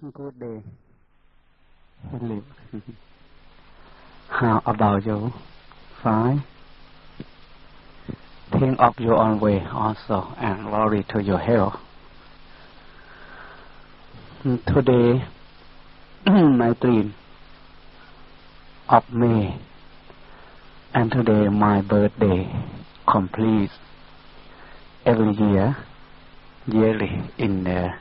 Good day, Philip. How about you? Fine. Think of your own way also and worry to your health. Today, my dream of May, and today my birthday complete every year, yearly in the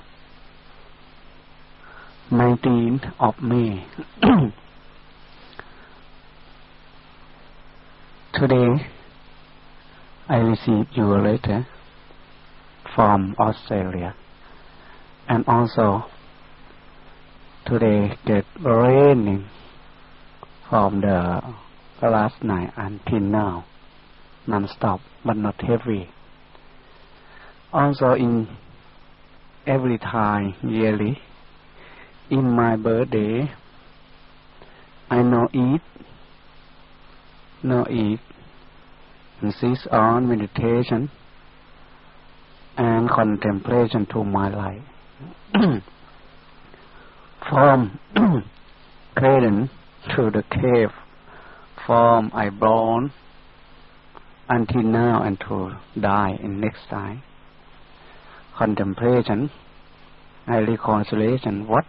19th of May. Today, I received your letter from Australia, and also today get raining from the last night until now, non-stop but not heavy. Also in every time yearly in my birthday, I no eat, no eat, insist on meditation and contemplation to my life. from cradle to the cave, from I born until now and to die in next time. Contemplation, I reconciliation, what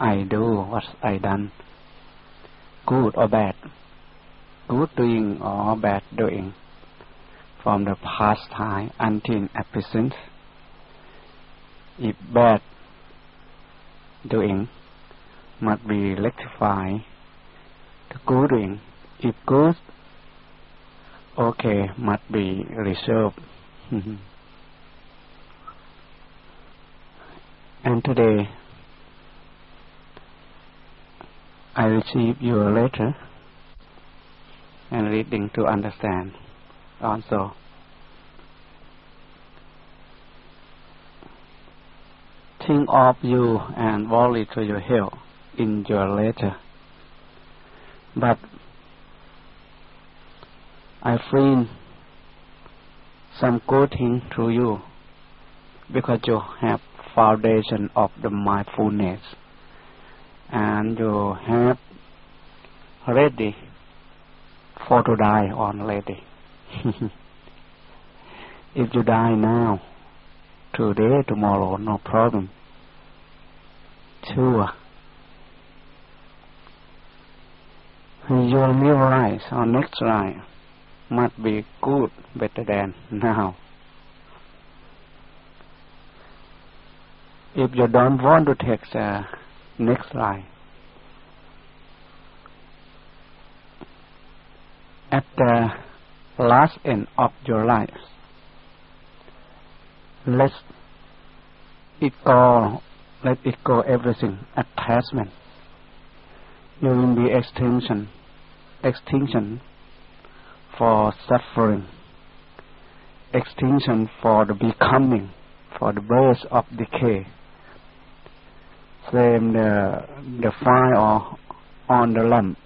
I do, what I done, good or bad, good doing or bad doing, from the past time until present. If bad doing must be rectified to good doing. If good, okay, must be reserved. and today, I received your letter and reading to understand also. Think of you and worry to your health in your letter. But I feel some good thing to you because you have foundation of the mindfulness and you have ready for to die already. if you die now, today, tomorrow, no problem. Sure. Your new life or next life must be good, better than now. If you don't want to take the next life, at the last end of your life, let it go, let it go everything, attachment. You will be extinction, extinction for suffering, extinction for the becoming, for the birth of decay. Same the the fire on the lamp,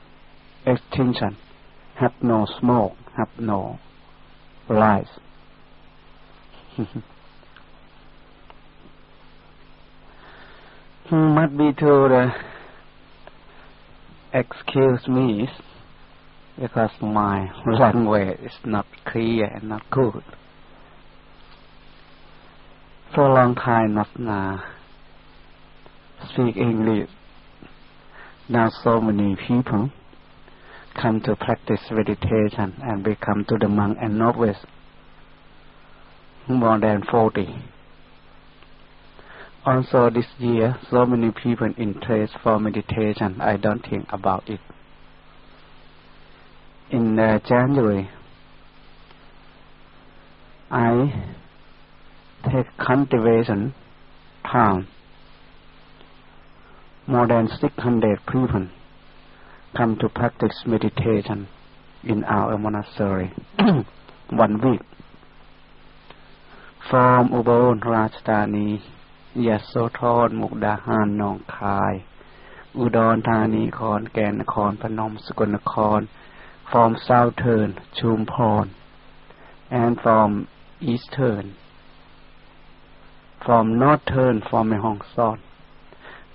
extinction, have no smoke, have no light. must be to the excuse me because my language is not clear and not good. For a long time not uh, speak English. Now so many people come to practice meditation and become to the monk and novice. More than forty. Also this year, so many people interest for meditation. I don't think about it. In uh, January, I take cultivation time. More than 600 people come to practice meditation in our monastery one week. From Ubon Rajthani, ยะโสธรมุกดาหารหนองคาย อุดรธานีขอนแก่นนครพนมสกลนคร from southern ชุมพร and from eastern from northern from แม่ฮ่องสอน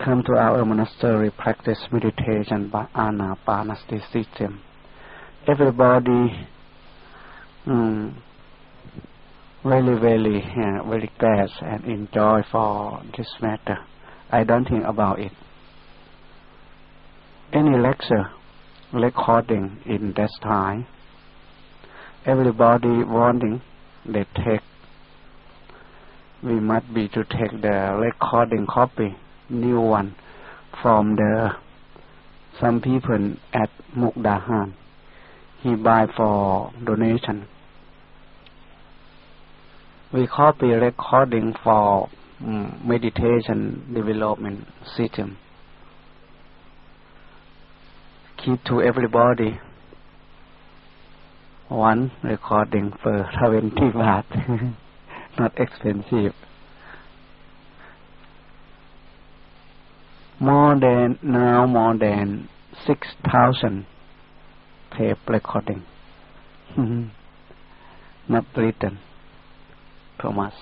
Come to our monastery, practice meditation by anapanasati system. Everybody mm, really, really, uh, very glad and enjoy for this matter. I don't think about it. Any lecture, recording in that time, everybody wanting, they take. We must be to take the recording copy, new one, from the some people at Mukdahan. He buy for donation we copy recording for um, meditation development system. Keep to everybody one recording for 20 baht. Not expensive. More than now more than 6,000 tape recording. Mm-hmm. Not written. Thomas.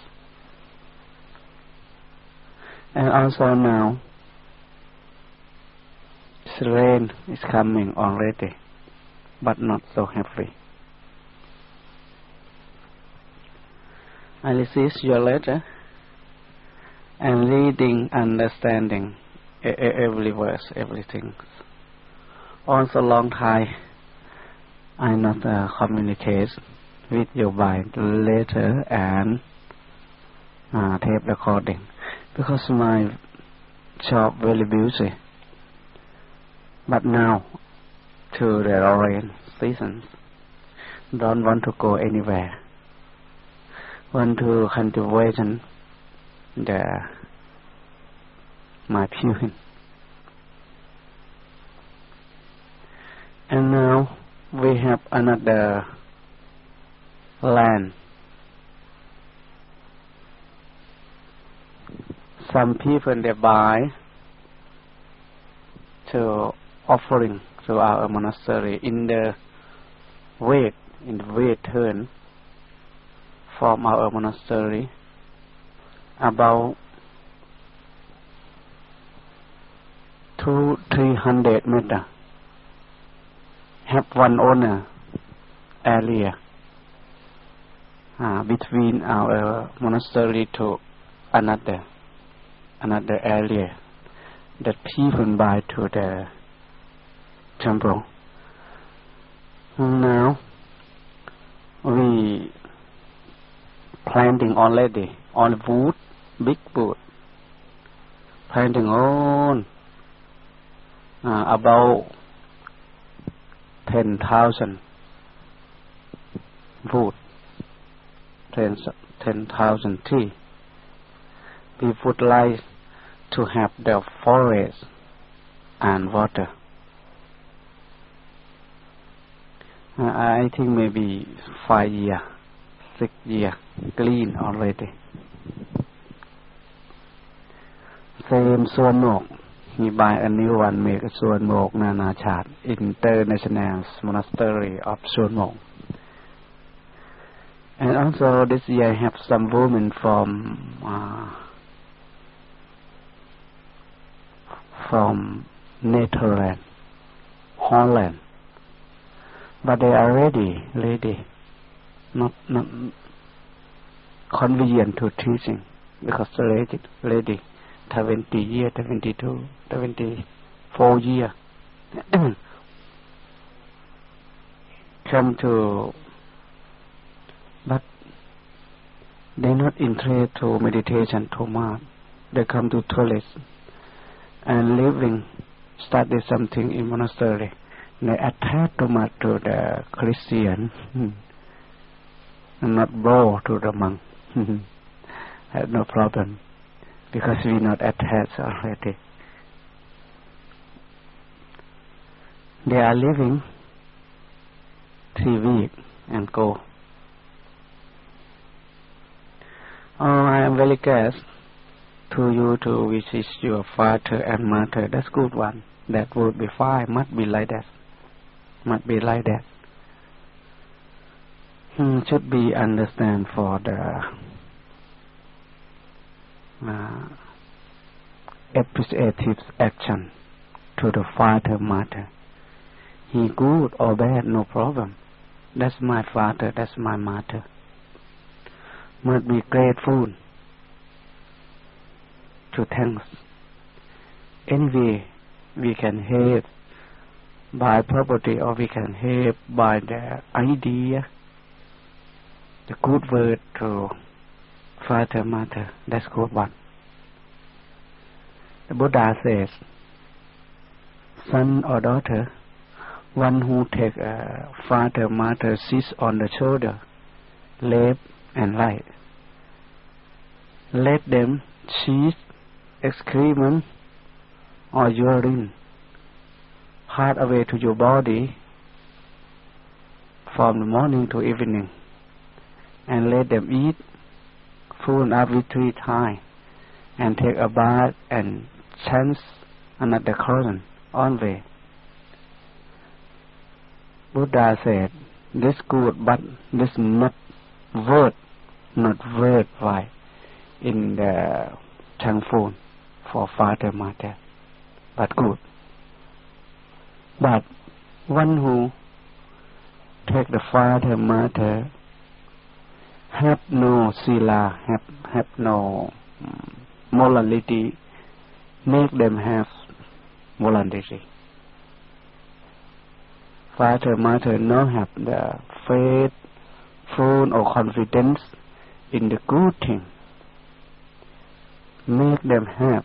And also now, the rain is coming already, but not so heavy. I receive your letter and reading, understanding every verse, everything. Also long time I not uh, communicate with you by letter and uh, tape recording because my job very busy. But now, to the rain season, don't want to go anywhere. Want to cultivate the my pupil. And now we have another land. Some people they buy to offering to our monastery in the way in the way turn from our monastery about two three hundred meter. Have one owner area uh, between our monastery to another another area. That people buy to the temple. Now we planting already on wood, big wood, planting on uh, about ten thousand wood ten ten thousand tea. We would like to have the forest and water. Uh, I think maybe five year, six year, clean already. Same ส by a new one International Monastery of Suan Mokkh. And also this year I have some women from uh, from Netherlands, Holland, but they are ready, ready, not not convenient to teaching because they're ready. 20 year, 22, 24 year, come to, but they not interested to meditation too much. They come to toilet and living, study something in monastery. They attach too much to the Christian, and not bow to the monk. Had no problem because we not attached already. They are living three weeks and go. Oh, I am very glad to you to visit your father and mother. That's good one. That would be fine. Must be like that. Must be like that. Hmm, should be understand for the uh, appreciative action to the father mother. He good or bad, no problem. That's my father, that's my mother. Must be grateful to thanks. Anyway, we can have by property or we can have by the idea, the good word to father, mother. That's good one. The Buddha says, son or daughter, one who take a father, mother sits on the shoulder, left and right. Let them cheat, excrement, or urine hard away to your body from the morning to evening and let them eat food every three times and take a bath and chance another current on way. Buddha said, this good, but this not word, not word right in the thankful for father, mother, but good. But one who take the father, mother, have no sila, have, have no morality, make them have morality. Father, mother not have the faith, full or confidence in the good thing. Make them have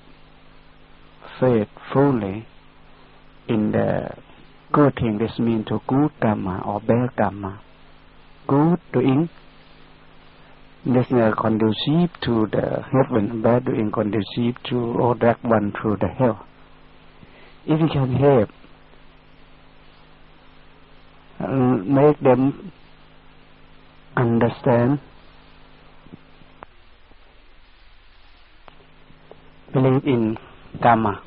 faith fully in the good thing, this means to good karma or bad karma. Good doing, this is conducive to the heaven, bad doing conducive to or that one to the hell. If we can help, uh, make them understand, believe in karma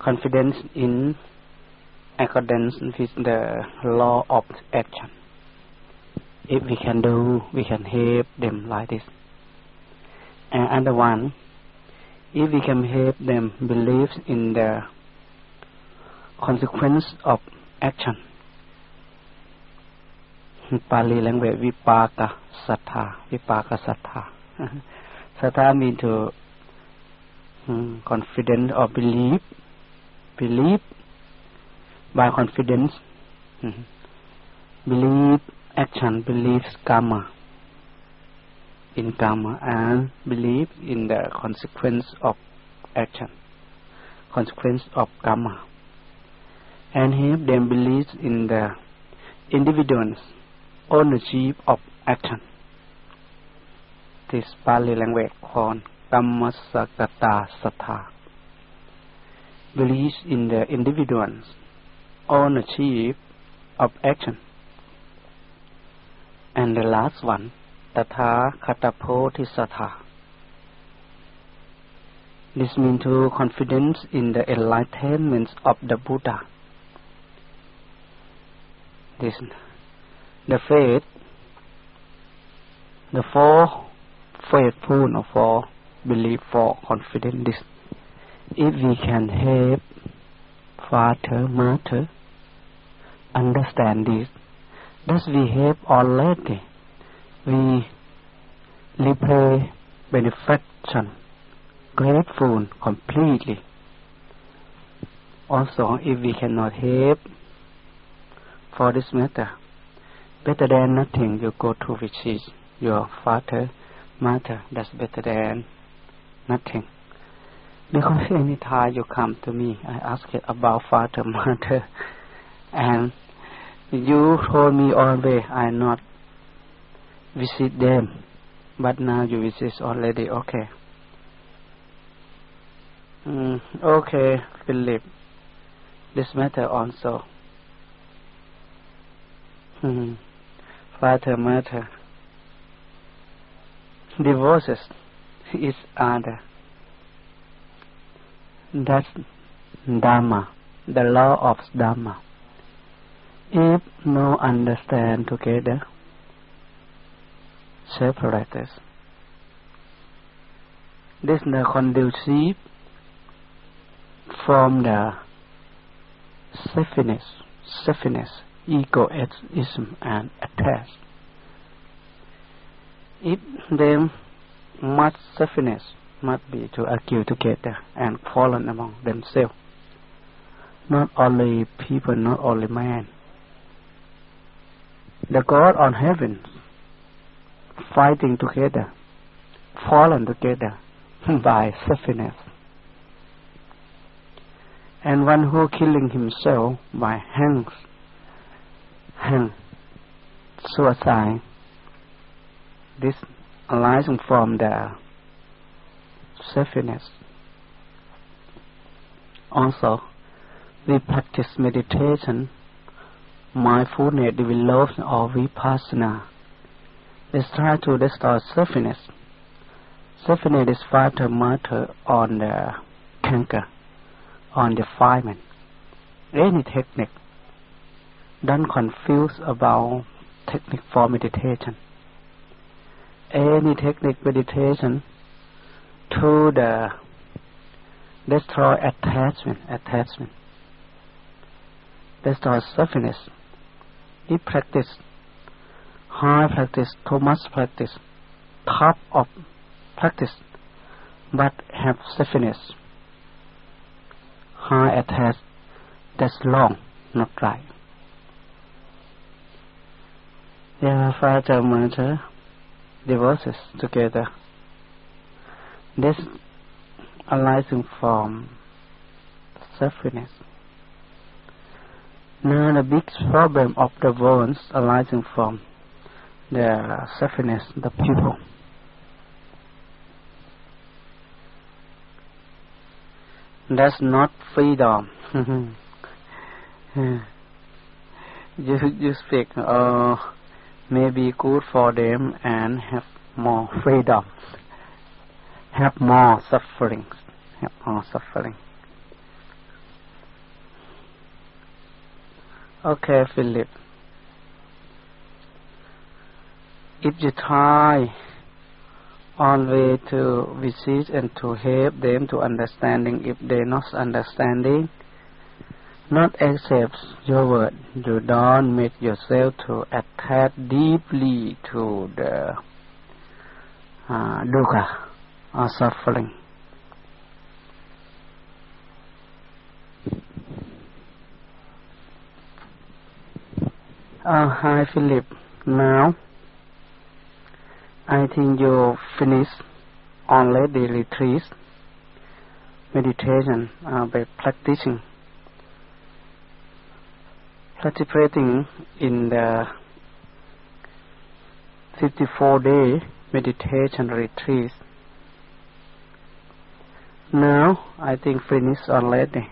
confidence in accordance with the law of action. If we can do, we can help them like this. And other one, if we can help them believe in the consequence of action. Pali language vipaka sattha, vipaka sattha. sattha means to um, confident or believe believe by confidence mm-hmm. Action believes karma. In karma and believe in the consequence of action. Consequence of karma. And he then believes in the individual's ownership of action. This Pali language called Kammasakata Sattha believes in the individual's ownership of action. And the last one, Tatha. This means to confidence in the enlightenment of the Buddha. This, the faith, the four faithful or four belief, four confidence. This if we can help father, mother understand this, thus we have already. We repay benefaction, grateful completely. Also, if we cannot help for this matter, better than nothing, you go to visit your father, mother. That's better than nothing. Because any time you come to me, I ask it about father, mother, and you told me always I not visit them, but now you visit already. Okay. Mm, okay, Philip. This matter also. Hmm. Father, mother. Divorces is other that's Dharma, the law of Dharma. If no understand together, separate us. this the conducive from the selfishness, selfishness, egoism, and attachment. If them much selfishness must be to argue together and quarrel among themselves. Not only people, not only man. The God on heaven fighting together, fallen together by selfishness. And one who killing himself by hangs, hang, suicide. This arising from the selfishness. Also, we practice meditation, mindfulness, development, or vipassana. Let's try to destroy selfishness. Selfishness is fatal matter on the canker, on defilement. Any technique, don't confuse about technique for meditation. Any technique meditation to the destroy attachment, attachment, destroy selfishness. If practice, high practice, too much practice, top of practice, but have selfishness, high attach, that's long, not right. Yeah, father, mother, divorces together. This arising from selfishness. Now the big problem of the world arising from the selfishness, the people. That's not freedom. you you speak uh, maybe good for them and have more freedom have more suffering, have more suffering. Okay, Philip. If you try on way to visit and to help them to understanding if they not understanding, not accept your word, you don't make yourself to attach deeply to the uh, dukkha are suffering. Uh, hi Philip. Now, I think you finish already retreat meditation uh, by practicing participating in the 54 day meditation retreat now I think finish already.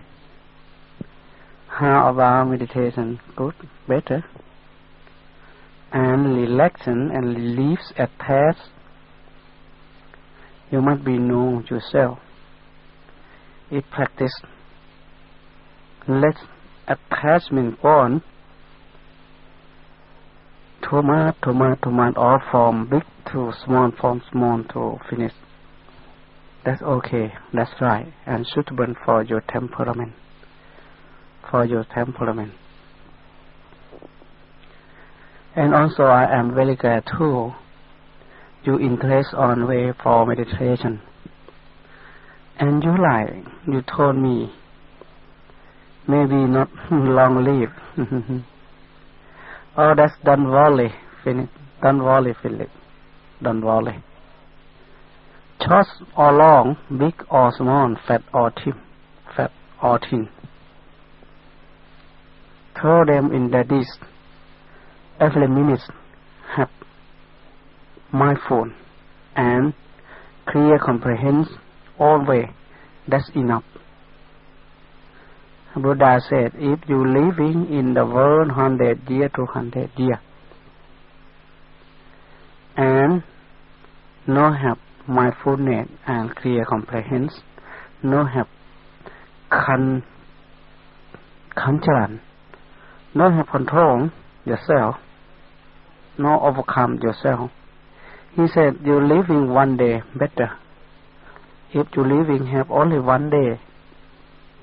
How about meditation? Good, better. And relaxation and reliefs attached. You must be know yourself. If practice let attachment go on too much, too much, too much, all from big to small, from small to finish. That's okay. That's right. And suitable for your temperament. For your temperament. And also I am very glad too. You interest on way for meditation. And you like, you told me, maybe not long live. oh, that's don't worry, Philip. Don't worry, Philip. Don't short or long, big or small, fat or thin, fat or thin. Throw them in the dish every minute have my phone and clear comprehension always that's enough. Buddha said if you living in the world hundred year to hundred year and no have mindfulness and clear comprehension no have can control, no have control yourself no overcome yourself he said you living one day better If you living have only one day,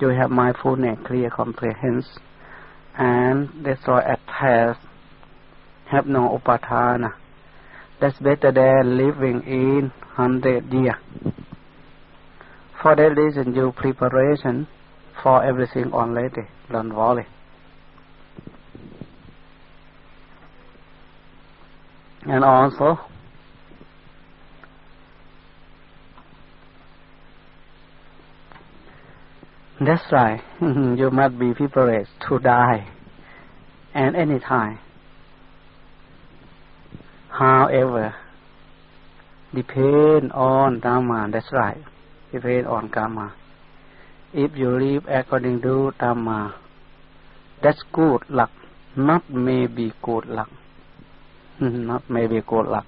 you have mindfulness, clear comprehension, and destroy attachment, have no upadana. That's better than living in hundred years. For that reason, you preparation for everything already. Don't worry. And also, that's right. you must be prepared to die at any time. However, depend on Dhamma. That's right. Depend on Karma. If you live according to Dhamma, that's good luck. Not maybe good luck. Hmm, not maybe good luck.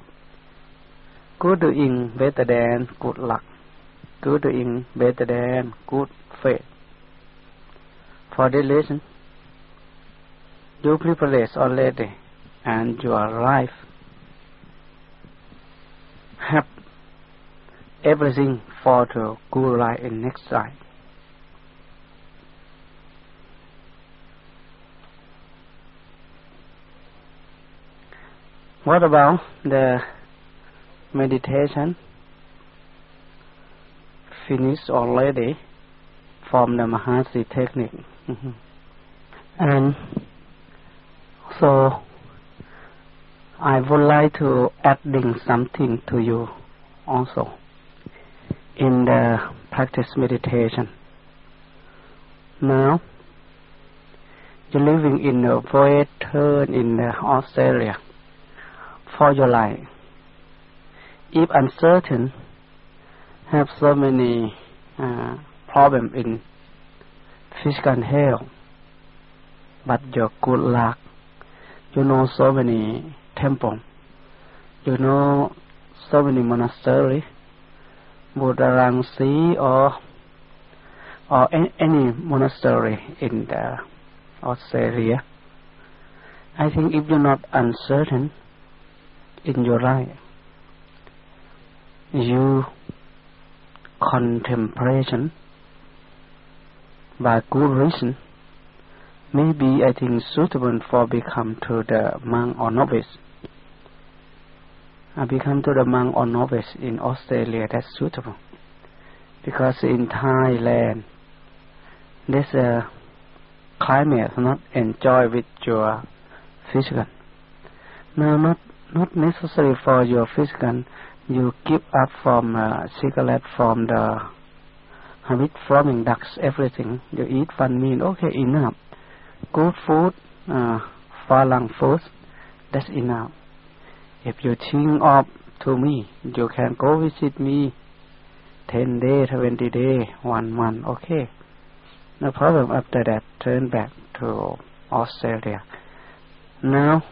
Good doing better than good luck. Good doing better than good faith. For this reason, you prepare already and your life have everything for the good life in next life. What about the meditation? Finished already from the Mahasi technique. Mm-hmm. And so I would like to adding something to you also in the practice meditation. Now, you're living in a turn in Australia for your life. If uncertain, have so many uh, problems in physical health, but your good luck, you know so many temple. You know so many monasteries, Buddharangsi or or any monastery in the Australia. I think if you're not uncertain in your life, you contemplation by good reason maybe I think suitable for become to the monk or novice. I become to the monk or novice in Australia, that's suitable. Because in Thailand, this uh, climate not enjoy with your physical. No, not not necessary for your physical. You keep up from uh, cigarette, from the habit forming ducks, everything. You eat one meal, okay, enough. Good food, uh, Falang food, that's enough. If you think of to me, you can go visit me ten day, twenty day, one month, okay. No problem. After that, turn back to Australia. Now,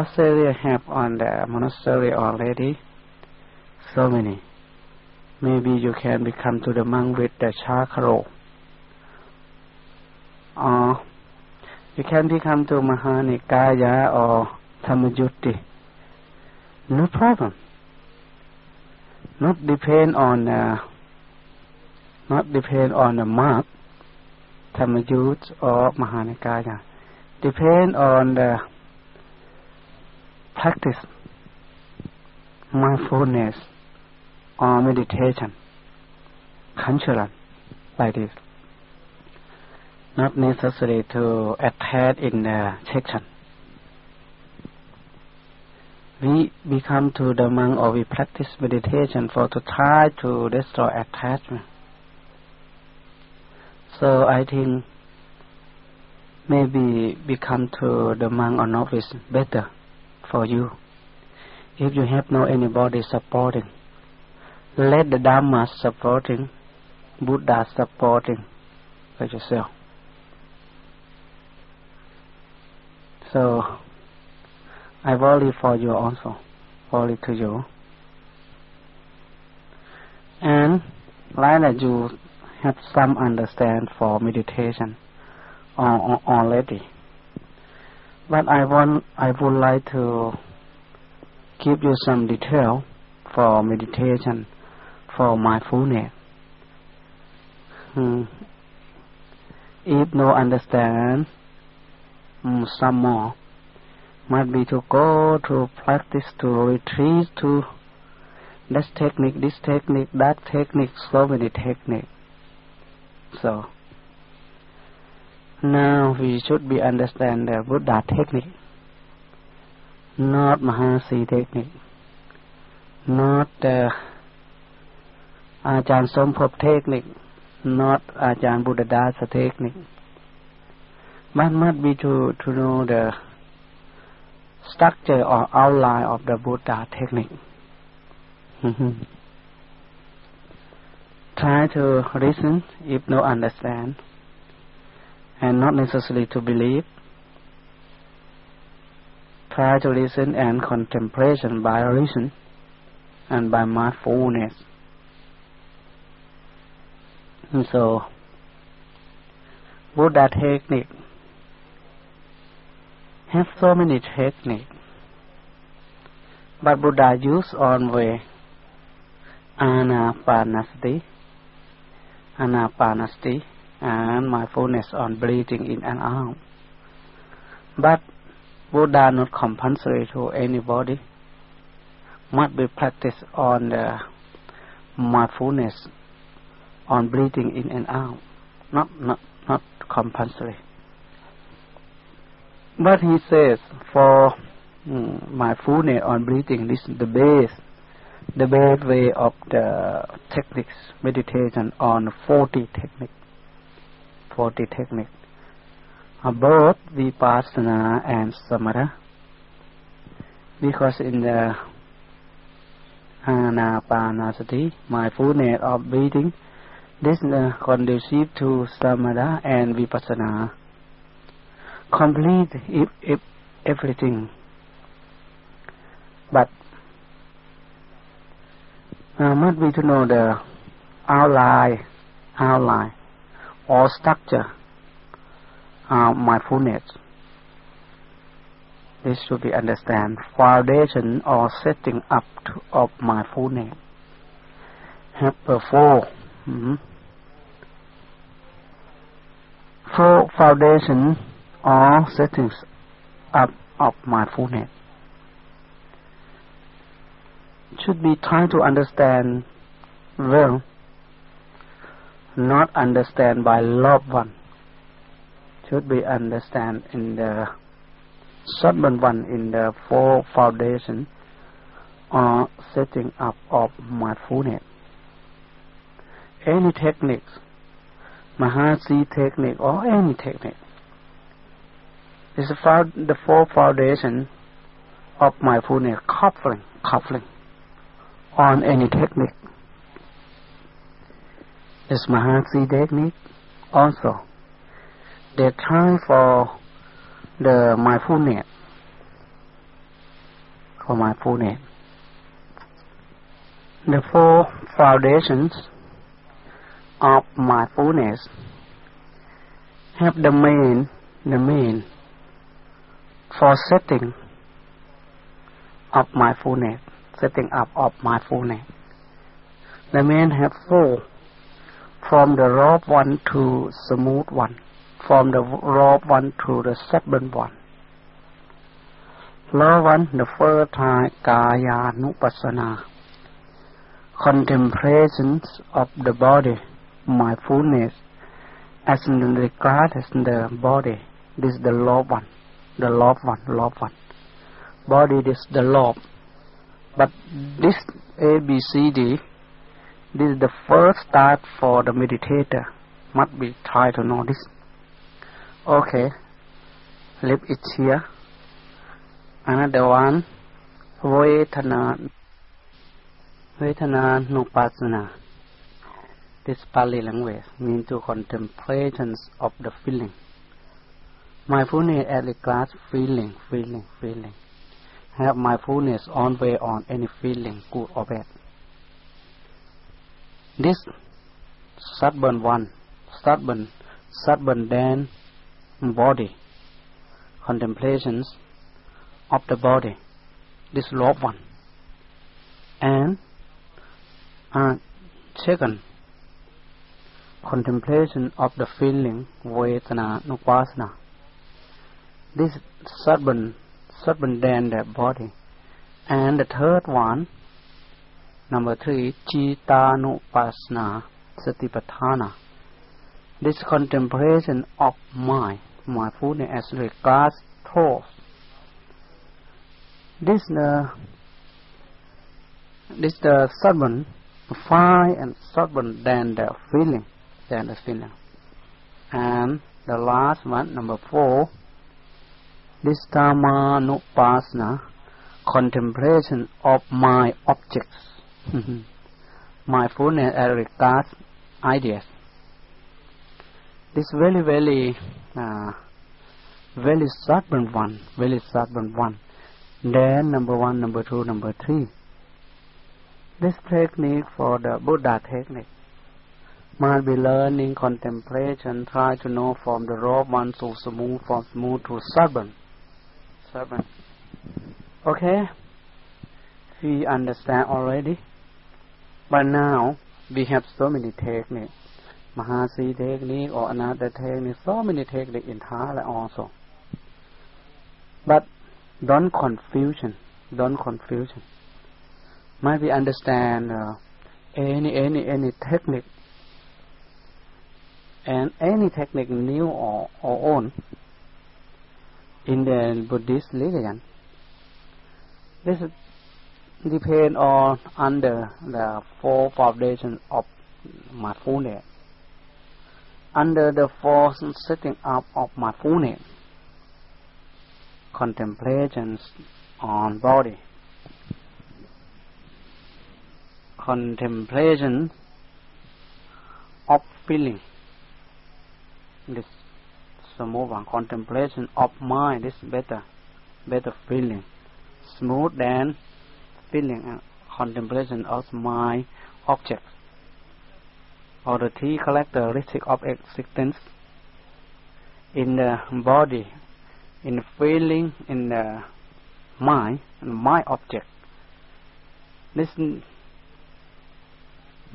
Australia have on the monastery already so many. Maybe you can become to the monk with the chakra. Or you can become to Mahanikaya or Tamajuti no problem. Not depend on uh, not depend on the mark, Tamayut or Mahanikaya. Depend on the practice, mindfulness or meditation, conscious like this. Not necessary to attach in the section we become to the monk or we practice meditation for to try to destroy attachment. So I think maybe become to the monk or novice better for you. If you have no anybody supporting, let the Dharma supporting, Buddha supporting by yourself. So I worry for you also, worry to you. And like that you have some understand for meditation already. But I want, I would like to give you some detail for meditation for mindfulness. Hmm. If no understand, mm, some more might be to go to practice to retreat to this technique, this technique, that technique, so many techniques. So now we should be understand the Buddha technique, not Mahasi technique, not the Ajahn Somphop technique, not Ajahn Buddhadasa technique. But must be to, to know the structure or outline of the Buddha technique. Mm-hmm. Try to listen if no understand, and not necessarily to believe. Try to listen and contemplation by reason and by mindfulness. And so, Buddha technique have so many techniques, but Buddha use on way anapanasati, anapanasati, and mindfulness on breathing in and out. But Buddha not compulsory to anybody. Must be practiced on the mindfulness on breathing in and out. Not not not compulsory. But he says for mm, mindfulness on breathing, this is the base the best way of the techniques meditation on 40 techniques 40 techniques both vipassana and samatha because in the anapanasati mindfulness of breathing this is uh, conducive to samatha and vipassana. Complete if, if everything. But uh, must be to know the outline, outline or structure of mindfulness. This should be understand foundation or setting up to, of mindfulness. Have four, mm-hmm. four foundation or settings up of mindfulness should be trying to understand well, not understand by loved one. Should be understand in the second one in the four foundation or setting up of mindfulness. Any techniques, Mahasi technique or any technique, is the four foundation of mindfulness coupling, coupling on any technique. This Mahasi technique also. They try for the mindfulness, for mindfulness. The four foundations of mindfulness have the main, the main for setting of mindfulness setting up of mindfulness. The main have four, from the rough one to smooth one, from the rough one to the stubborn one. Law one, the first time, kaya nupassana, contemplations of the body, mindfulness, as in regard as in the body. This is the law one, the law one, law one. Body is the law but this A, B, C, D, this is the first start for the meditator. Must be try to know this. Okay, leave it here. Another one, Vedana, Vedana Nupassana. This Pali language means to contemplations of the feeling. Mindfulness at the class feeling, feeling, feeling have mindfulness on way on any feeling, good or bad. This stubborn one, stubborn, stubborn then body, contemplations of the body, this love one, and uh, Second, contemplation of the feeling, Vedana Nupasana. This certain, certain then the body. And the third one, number three, Chitanupasana Satipatthana. This contemplation of mind, mindfulness as regards thoughts. This the this uh, the sermon fine and stubborn than the feeling, than the feeling. And the last one, number four, this Dhammanupasana, contemplation of my objects, mindfulness as regards ideas. This very, very, uh, very stubborn one, very stubborn one. Then number one, number two, number three. This technique for the Buddha technique must be learning contemplation, try to know from the raw one to smooth, from smooth to stubborn. Stubborn. Okay? We understand already. But now, we have so many techniques. Mahasi technique or another technique, so many techniques in Thailand also. But don't confusion, don't confusion might be understand uh, any any any technique and any technique new or, or own in the Buddhist religion. This depend on under the four foundations of mindfulness. Under the four setting up of mindfulness, contemplations on body, contemplation of feeling. This smooth one. Contemplation of mind is better, better feeling. Smooth than feeling and contemplation of mind objects. Or the three characteristics of existence in the body, in the feeling, in the mind, and object. This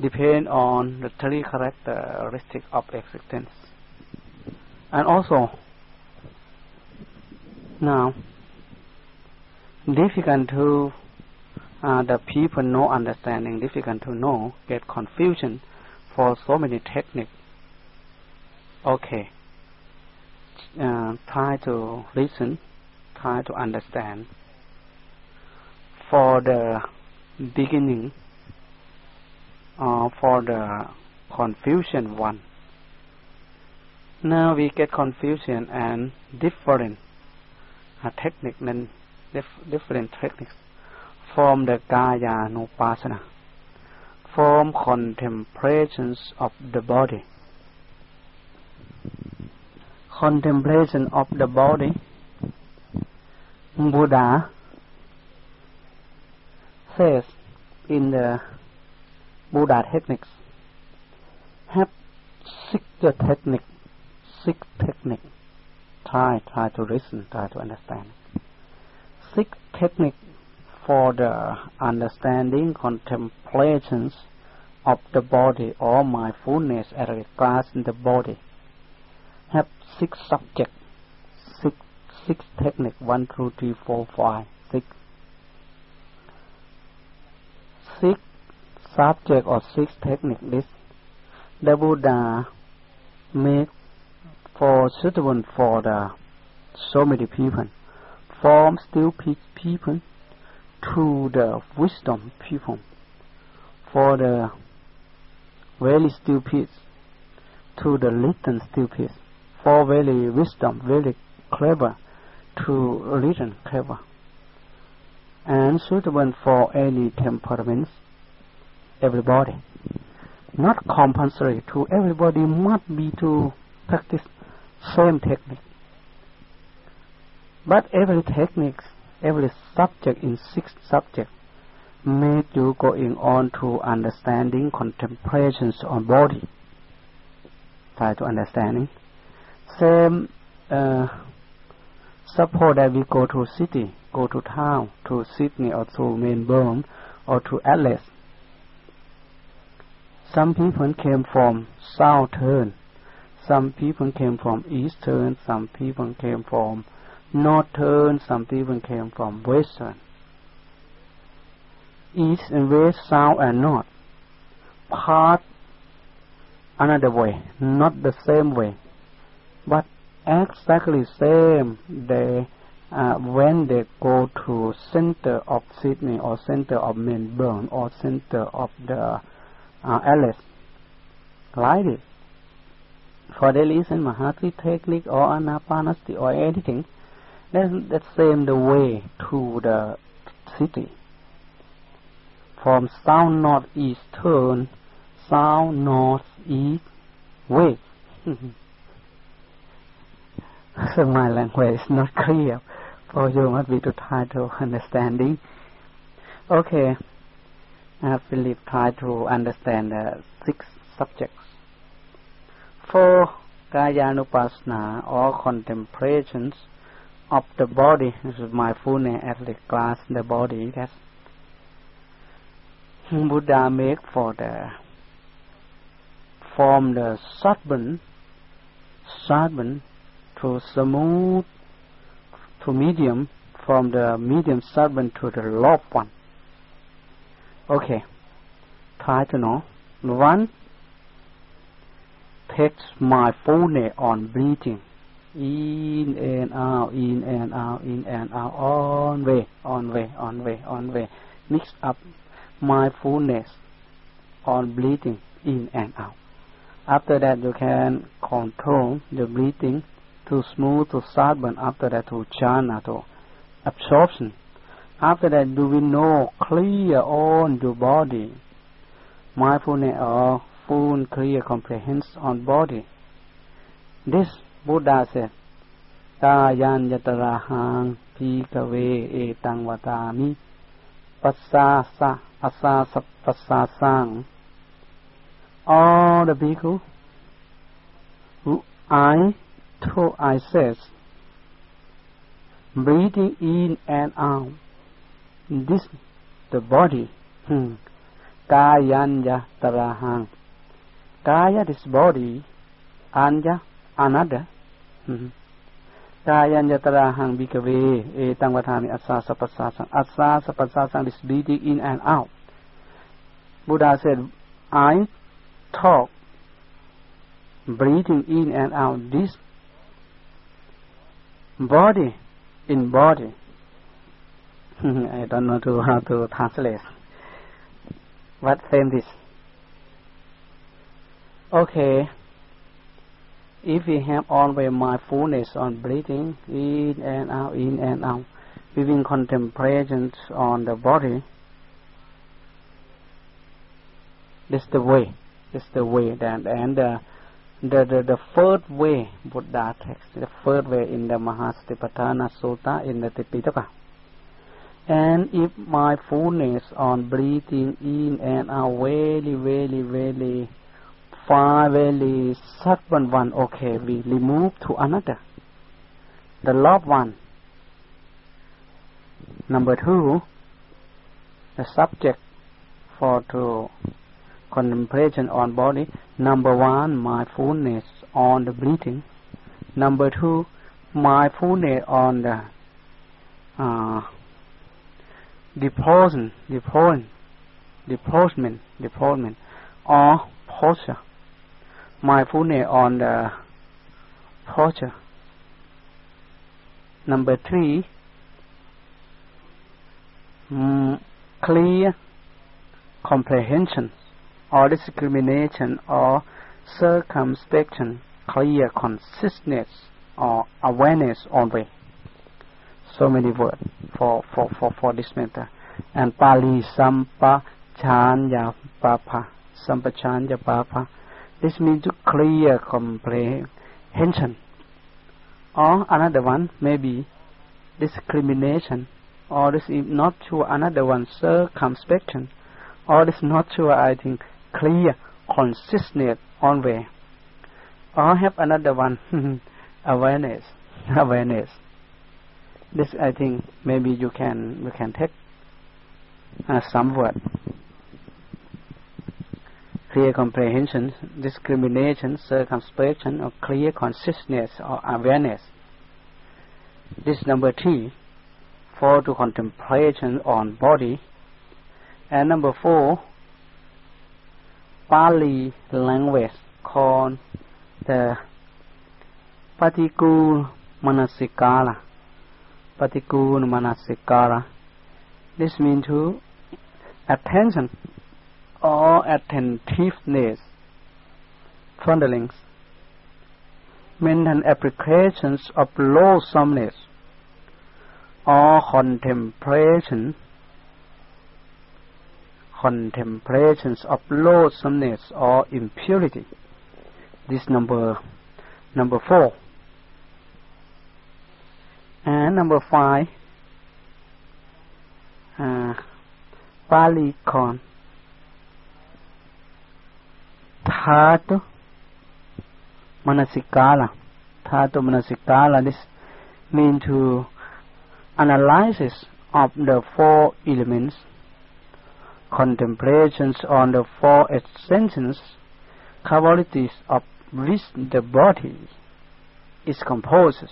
depend on the three characteristics of existence. And also, now, difficult to uh, the people no understanding, difficult to know, get confusion for so many techniques. Okay, uh, try to listen, try to understand. For the beginning, uh, for the confusion one. Now we get confusion and different uh, technique and dif- different techniques from the Kayanupasana, from contemplations of the body. Contemplation of the body, Buddha says in the Buddha techniques have six technique, six technique. Try, try to listen, try to understand. Six technique for the understanding contemplations of the body or mindfulness as regards the body. Have six subjects, six six technique, one, two, three, four, five, six. Six subject or six technique list the Buddha uh, make for suitable for the so many people, from stupid people to the wisdom people, for the very stupid to the little stupid, for very wisdom, very clever to little clever, and suitable for any temperaments everybody. Not compulsory to everybody must be to practice same technique. But every technique, every subject in six subjects make you going on to understanding contemplations on body. Try to understanding. Same uh, suppose that we go to city, go to town, to Sydney or to Melbourne or to Alice Some people came from southern, some people came from eastern, some people came from northern, some people came from western. East and west, south and north. Part another way, not the same way, but exactly same. They uh, when they go to center of Sydney or center of Melbourne or center of the uh, Alice, like it. For they listen Mahasi technique or Anapanasati or anything, that's, that's same the way to the city. From south northeast turn, south northeast way. so my language is not clear for you must be to try to understanding. Okay, I Philip try to understand the six subjects. For Kayanupasana or contemplations of the body, this is my mindfulness at the class the body, that's Buddha make for the from the sadban, sadban to smooth to medium, from the medium servant to the low one. Okay, try to know. One takes my mindfulness on breathing. In and out, in and out, in and out, on way, on way, on way, on way. Mix up mindfulness on breathing in and out. After that, you can control the breathing to smooth to sadban, after that to jhana, to absorption. After that, do we know clear on the body? Mindfulness or full clear comprehension on body. This Buddha said, Kayan yatarahang pikave etang vatami pasasa asasa pasasang. All the people who I to I says, breathing in and out. This, the body, hmm. Kayanya tarahang. Kaya, this body, anya, another. Hmm. Kayanya tarahang bikave, etang vatani asasa pasasang. Asasa pasasang is breathing in and out. Buddha said, I talk breathing in and out. This body in body. I don't know to how to translate. What same this? Okay. If we have always mindfulness on breathing in and out, in and out, giving contemplation on the body, this is the way. This is the way that and uh, the, the, the third way Buddha text, the third way in the Mahasatipatthana Sutta in the Tipitaka. And if mindfulness on breathing in and out very, very, very very certain one, okay, we remove to another. The love one. Number two, the subject for to contemplation on body. Number one, mindfulness on the breathing. Number two, mindfulness on the uh, deposition, deposition, deposition, deposition, or posture. Mindfulness on the posture. Number three, mm, clear comprehension or discrimination or circumspection, clear consciousness or awareness only. So many words for, for, for, for this matter. And Pali Sampachanya Papa. Sampachanya Papa. This means clear comprehension. Or another one maybe discrimination or this is not true another one circumspection or this not true I think clear, consistent way. I have another one, awareness, awareness. This I think maybe you can you can take uh, some word. Clear comprehension, discrimination, circumspection, or clear consciousness or awareness. This number three, four to contemplation on body, and number four, Pali language called the Patikul Manasikara. Patikul Manasikara. This means to attention or attentiveness, fondlings, mental applications of loathsomeness or contemplation, contemplations of loathsomeness or impurity. This number number four. And number five, uh, Pali con Dhatu Manasikala. Dhatu Manasikala. This means to analysis of the four elements, contemplations on the four essentials, qualities of which the body is composed.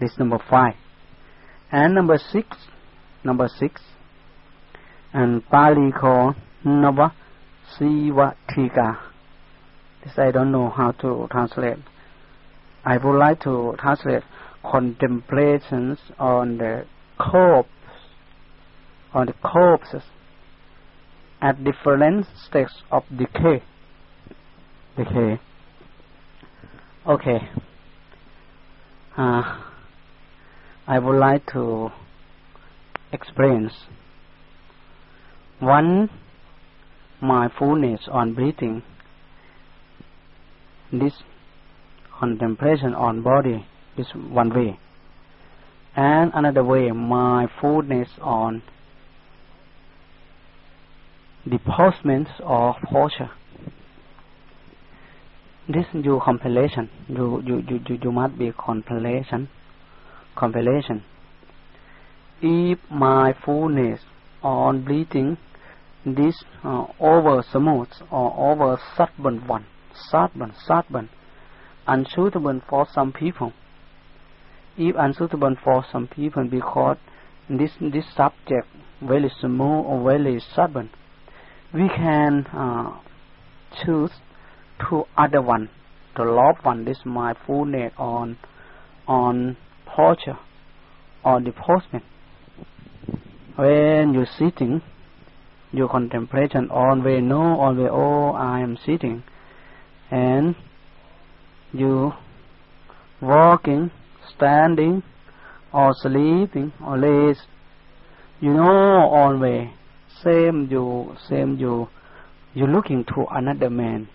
This number five. And number six, number six, and Pali called Nava Sivatika. This I don't know how to translate. I would like to translate contemplations on the corpse, on the corpses at different stages of decay. Decay. Okay. Uh, I would like to explain one mindfulness on breathing, this contemplation on body is one way. And another way, mindfulness on deportments or posture. This you compilation. You you you you, you must be compilation. Compilation. If mindfulness on breathing this uh, over smooth or over sunburn one, sunburn, sunburn, unsuitable for some people. If unsuitable for some people because this this subject very smooth or very sunburn, we can uh, choose two other one, the love one. This my mindfulness on on posture or the. When you're sitting your contemplation always know, always oh I am sitting. And you walking, standing or sleeping or lazy you know always same you same you you looking to another man.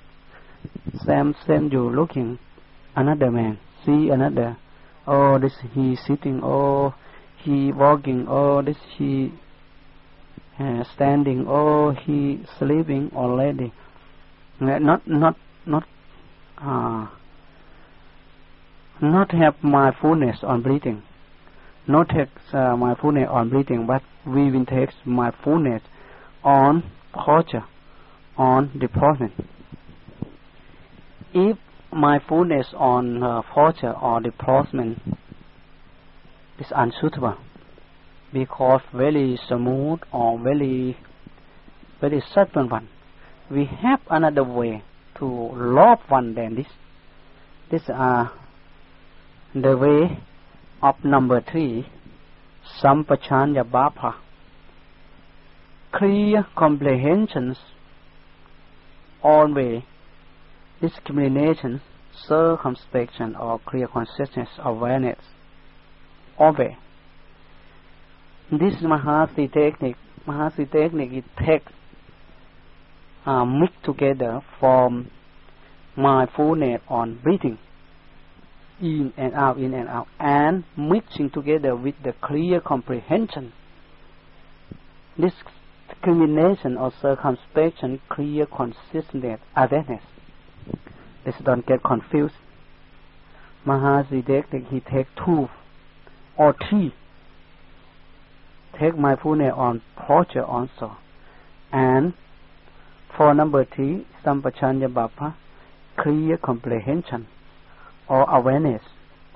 Same same you looking another man. See another. Oh this he sitting oh he walking oh this he uh, standing. Oh he sleeping already. Uh, not not not uh, not have mindfulness on breathing. Not take uh, mindfulness on breathing but we will take mindfulness on posture on deportment if mindfulness on uh, posture or deportment is unsuitable because very smooth or very very certain one. We have another way to love one than this. This are the way of number three, Sampachanya Bhava. Clear comprehensions, always discrimination, circumspection, or clear consciousness, awareness. Always this is Mahasi technique, Mahasi technique, it takes uh, mix together from mindfulness on breathing in and out, in and out, and mixing together with the clear comprehension. This discrimination or circumspection, clear consciousness, awareness. Let's don't get confused. Mahasi technique, he takes two or three take my mindfulness on posture also, and For number three, sampachanya bhava, clear comprehension or awareness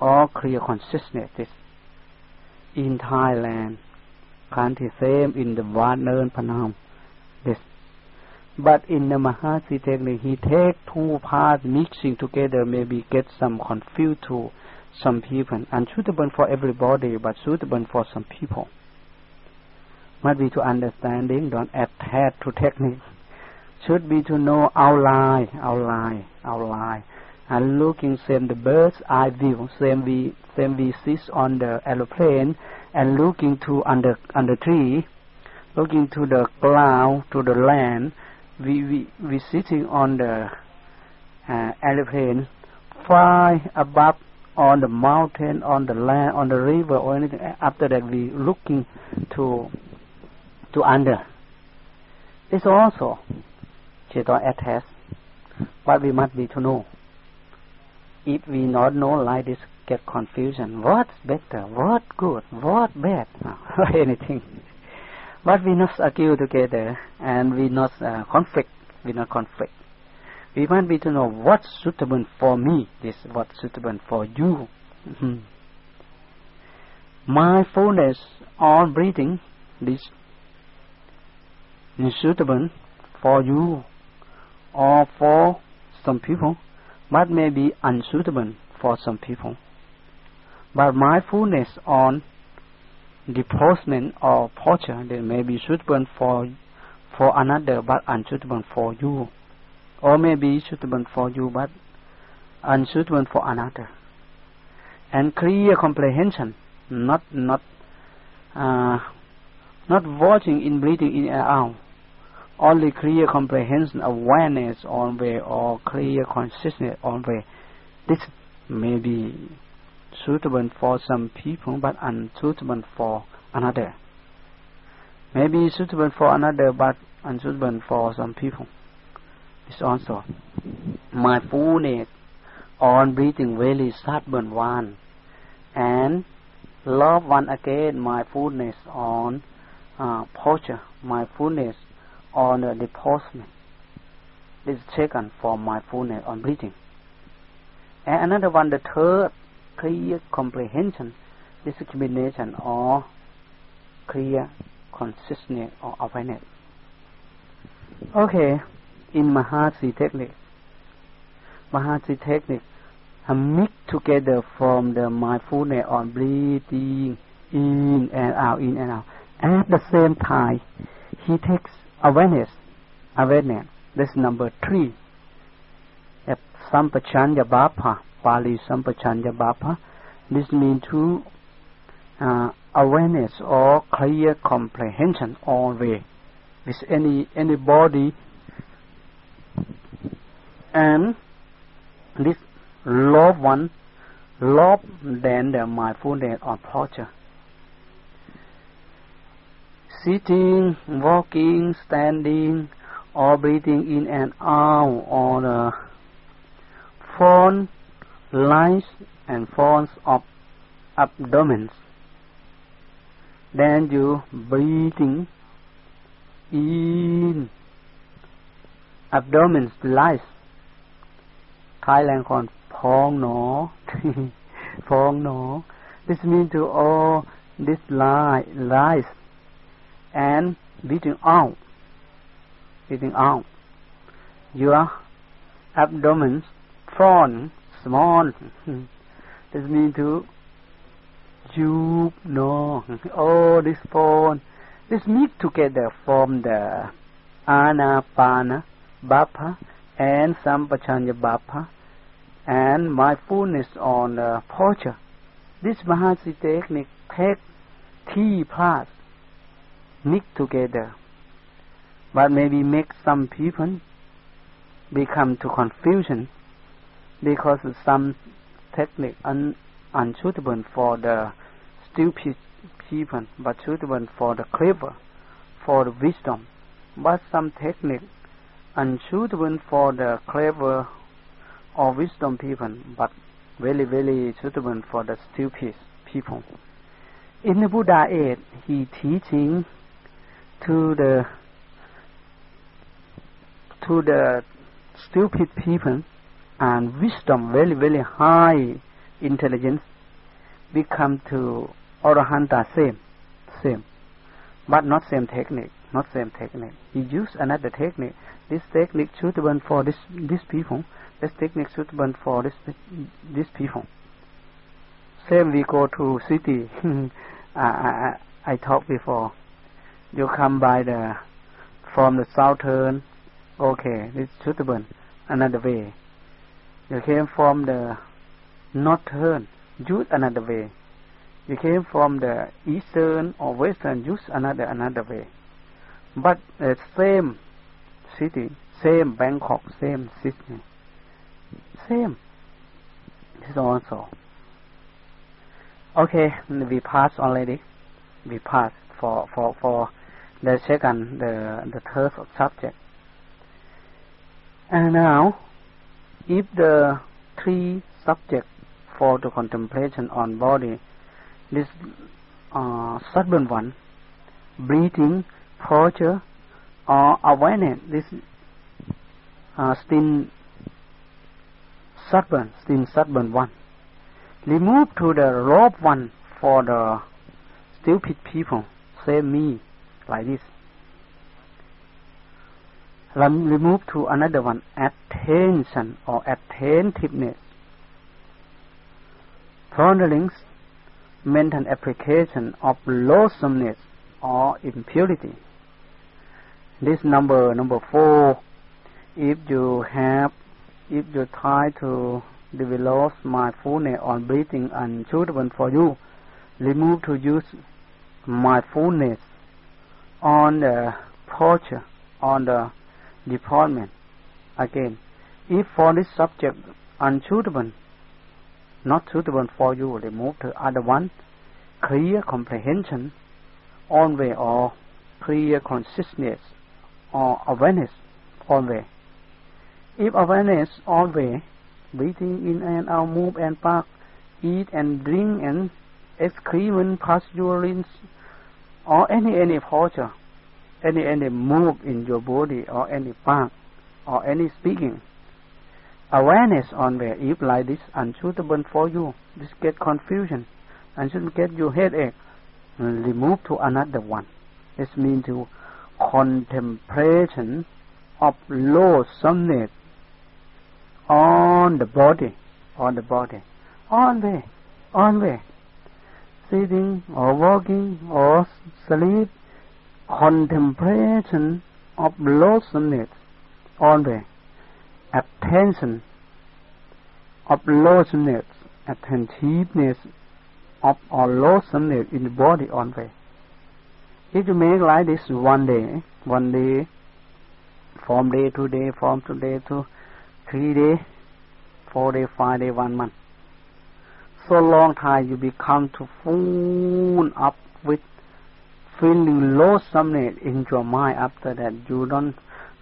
or clear consciousness. In Thailand, country same in the Wadnern Panam. This. But in the Mahasi technique, he take two parts mixing together, maybe get some confused to some people, unsuitable for everybody, but suitable for some people. Must be to understanding, don't attach to technique. Should be to know outline, outline, outline. And looking same the bird's eye view, same we same we sit on the aeroplane and looking to under under tree, looking to the cloud, to the land. We we we sitting on the uh, aeroplane, fly above on the mountain, on the land, on the river, or anything. After that, we looking to to under. This also Chetan attest, but we must be to know. If we not know like this, get confusion. What's better? What good? What bad? or anything. But we not argue together, and we not uh, conflict. We not conflict. We want be to know what's suitable for me, this what's suitable for you. Mm-hmm. Mindfulness on breathing, this is suitable for you or for some people, but may be unsuitable for some people. But mindfulness on deportment or posture, that may be suitable for for another, but unsuitable for you or may be suitable for you but unsuitable for another. And clear comprehension, not not uh, not watching in breathing in and out. Only clear comprehension, awareness on way, or clear consciousness on way. This may be suitable for some people, but unsuitable for another. Maybe suitable for another, but unsuitable for some people It's also mindfulness on breathing very stubborn one and love one again mindfulness on uh, posture mindfulness on the this is taken for mindfulness on breathing and another one the third clear comprehension discrimination or clear consciousness or awareness okay in Mahasi technique. Mahasi technique a mix together from the mindfulness on breathing in and out, in and out. At the same time, he takes awareness, awareness. This number three. Sampachanya Bhapa, Pali Sampachanya Bhapa. This means to uh, awareness or clear comprehension always with any any body and this love one love then the mindfulness on posture sitting walking standing or breathing in and out on the front lines and fronts of abdomen. Then you breathing in. Abdomen lies. Thailand called Pong No. This means to all this lie, lies and beating out, beating out. Your abdomen, front, small. this means to you no. Oh, this phone. This meet together from the anapana, bapa, and sampachanya bapa and mindfulness on uh, posture. This Mahasi technique take three parts mixed together, but maybe make some people become to confusion because some technique un, unsuitable for the stupid people, but suitable for the clever, for the wisdom. But some technique unsuitable for the clever or wisdom people, but very, very suitable for the stupid people. In the Buddha age, he teaching to the to the stupid people and wisdom, very, very high intelligence, become to Orahanta same, same, but not same technique, not same technique. He used another technique. This technique suitable for this this people. This technique suitable for this this people. Same we go to city. I, I I talked before. You come by the from the southern. Okay, this suitable. Another way. You came from the northern. Use another way you came from the eastern or western, use another another way. But the same city, same Bangkok, same Sydney, same. This also. Okay, we passed already. We passed for for for the second, the the third subject. And now, if the three subjects for the contemplation on body this uh, second one, breathing, posture, or awareness, this uh, still sunburn, still sunburn one. Remove to the rope one for the stupid people, say me, like this. Remove to another one, attention or attentiveness. Ponderings mental application of loathsomeness or impurity. This number, number four, if you have, if you try to develop mindfulness on breathing unsuitable for you, remove to use mindfulness on the posture, on the deportment. Again, if for this subject unsuitable, not suitable for you, remove the other one. Clear comprehension, always or clear consciousness or awareness, always. If awareness always, breathing in and out, move and park, eat and drink and excrement, pass urine, or any any posture, any any move in your body or any part or any speaking. Awareness on where if like this unsuitable for you, this get confusion, and should get you headache, remove to another one. This means to contemplation of loathsomeness on the body, on the body, on the, on way, sitting or walking or sleep, contemplation of loathsomeness on way attention, alertness, attentiveness of alertness in the body only. If you make like this one day, one day, from day to day, from today to three day, four day, five day, one month. So long time you become to full up with feeling loathsomeness in your mind after that you don't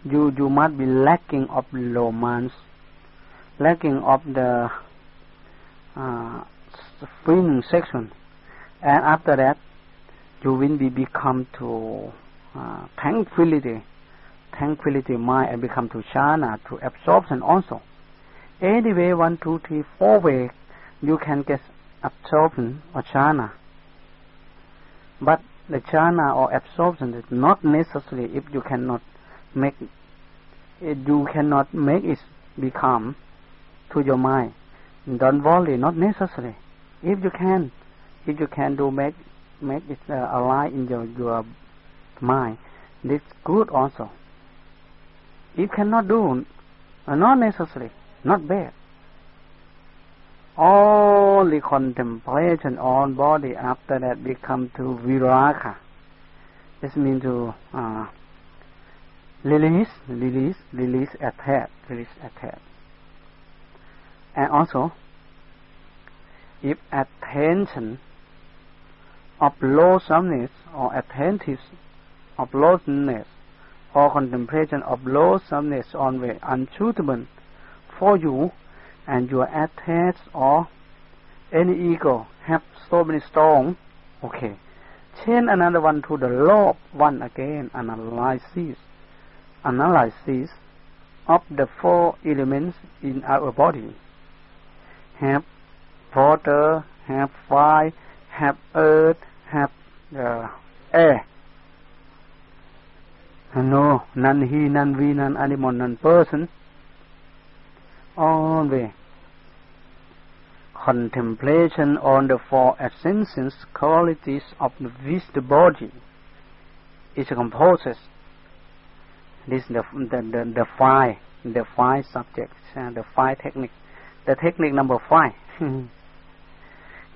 you you must be lacking of romance, lacking of the uh, feeling section, and after that you will be become to uh, tranquility, tranquility mind and become to jhana to absorption also. Anyway, one, two, three, four way you can get absorption or jhana. But the jhana or absorption is not necessary if you cannot make it, you cannot make it become to your mind. Don't worry, not necessary. If you can, if you can do make make it uh, align in your your mind, this good also. If cannot do, uh, not necessary, not bad. Only contemplation on body after that become to viraga. This means to uh, release, release, release attack, release attack. And also, if attention of loathsomeness or attentive of loathsomeness or contemplation of loathsomeness on way unsuitable for you and your attached or any ego have so many strong, okay. Change another one to the love one again, analysis analysis of the four elements in our body. Have water, have fire, have earth, have uh, air. No, none he, none we, none animal, none person. Always contemplation on the four essences, qualities of the body is composed. This is the the the, the five the five subjects uh, the five technique. The technique number five.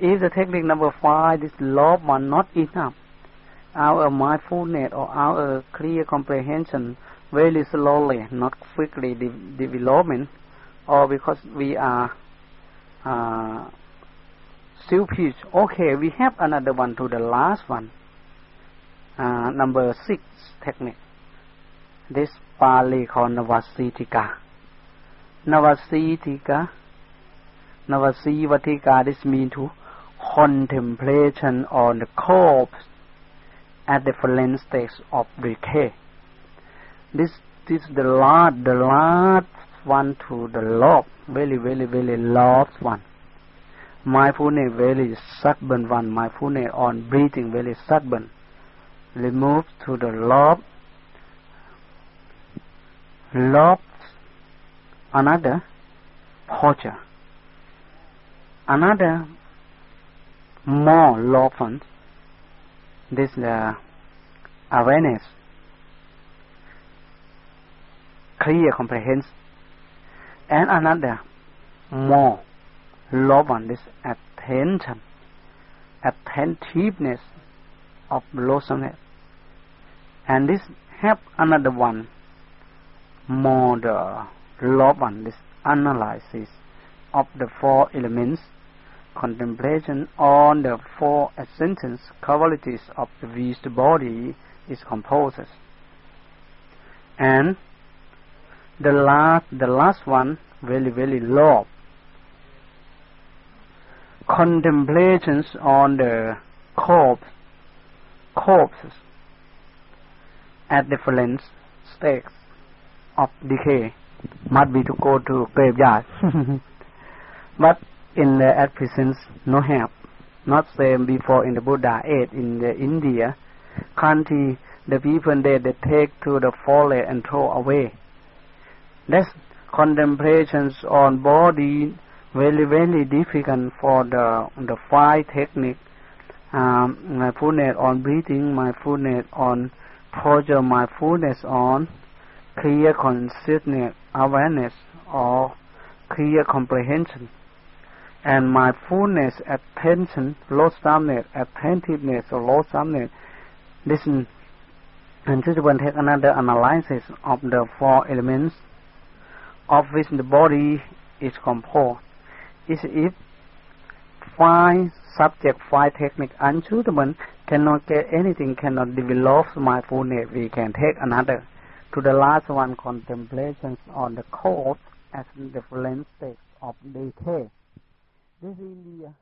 if the technique number five, this love one not enough, our mindfulness or our clear comprehension very slowly, not quickly de development, or because we are uh, selfish. Okay, we have another one to the last one. Uh, number six technique. This Pali called Navasitika. Navasitika. Navasivatika, this means to contemplation on the corpse at the different stages of decay. This this the last the last one to the love, very very very last one. Mindfulness very sudden one. Mindfulness on breathing very sudden. Remove to the love. Love another posture. Another more love this uh, awareness, clear comprehension, and another more mm. love on this attention, attentiveness of blossomed, and this have another one. More the love on this analysis of the four elements. Contemplation on the four essential qualities of the beast body is composed. And the last, the last one, very, very low. Contemplations on the corpse, corpses at different stages of decay must be to go to graveyard. but in the at present no help. Not same before in the Buddha age in the India country the people there they take to the forest and throw away. That's contemplations on body very very difficult for the the five technique. Um, mindfulness on breathing, my mindfulness on posture, mindfulness on clear consciousness, awareness, or clear comprehension and mindfulness, attention, loathsomeness, attentiveness, or loathsomeness. Listen, and this one take another analysis of the four elements of which the body is composed. Is if five subject, five technique unsuitable, cannot get anything, cannot develop mindfulness, we can take another. To the last one, contemplations on the cause as the different states of decay. This India